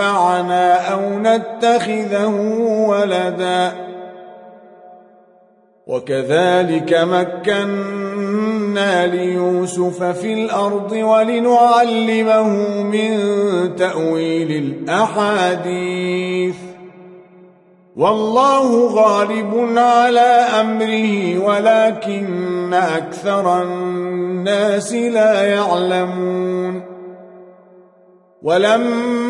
ينفعنا أو نتخذه ولداً. وكذلك مكنا ليوسف في الأرض ولنعلمه من تأويل الأحاديث. والله غالب على أمره ولكن أكثر الناس لا يعلمون. ولما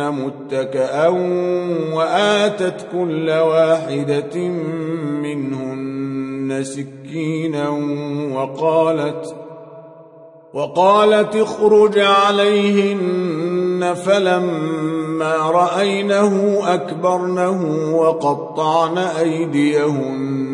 متكأا وآتت كل واحدة منهن سكينا وقالت وقالت اخرج عليهن فلما رأينه أكبرنه وقطعن أيديهن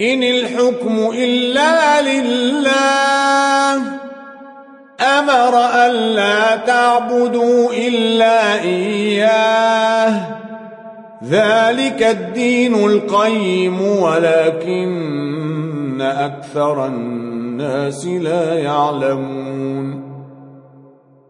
إن الحكم إلا لله. أمر ألا تعبدوا إلا إياه. ذلك الدين القيم ولكن أكثر الناس لا يعلمون.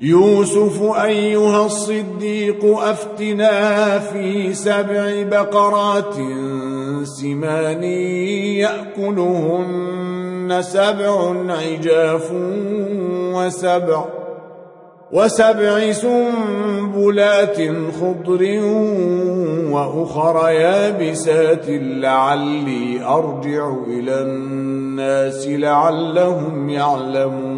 يوسف أيها الصديق أفتنا في سبع بقرات سمان يأكلهن سبع عجاف وسبع وسبع سنبلات خضر وأخر يابسات لعلي أرجع إلى الناس لعلهم يعلمون.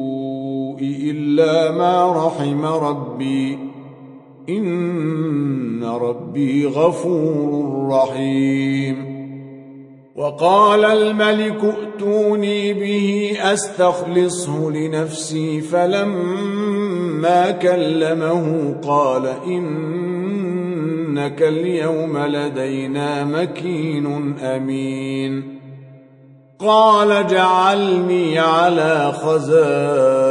إلا ما رحم ربي. إن ربي غفور رحيم. وقال الملك ائتوني به أستخلصه لنفسي فلما كلمه قال إنك اليوم لدينا مكين أمين. قال جعلني على خزائن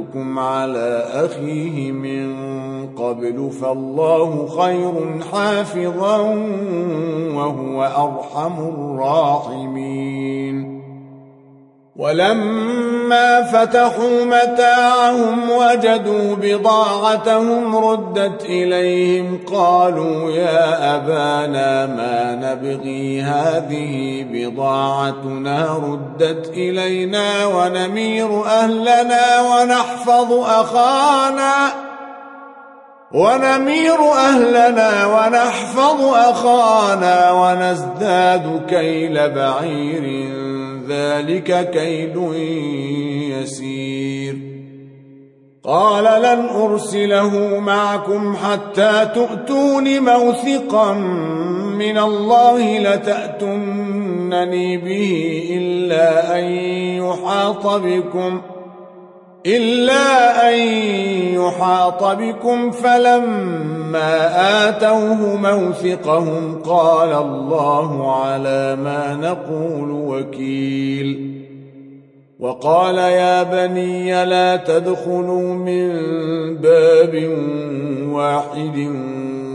أمنتكم على أخيه من قبل فالله خير حافظا وهو أرحم الراحمين ولما فتحوا متاعهم وجدوا بضاعتهم ردت إليهم قالوا يا أبانا ما نبغي هذه بضاعتنا ردت إلينا ونمير أهلنا ونحفظ أخانا ونمير أهلنا ونحفظ أخانا ونزداد كيل بعير ذلك كيد يسير. قال لن أرسله معكم حتى تؤتون موثقا من الله لتأتنني به إلا أن يحاط بكم ۖ. إلا أن يحاط بكم فلما آتوه موثقهم قال الله على ما نقول وكيل. وقال يا بني لا تدخلوا من باب واحد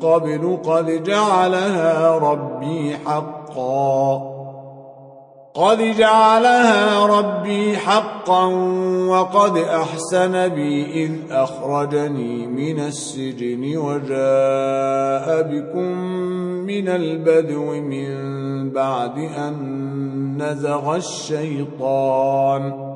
قبل قد جعلها ربي حقا. قد جعلها ربي حقا وقد أحسن بي إذ أخرجني من السجن وجاء بكم من البدو من بعد أن نزغ الشيطان.